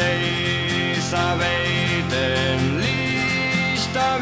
Leisa veiden lista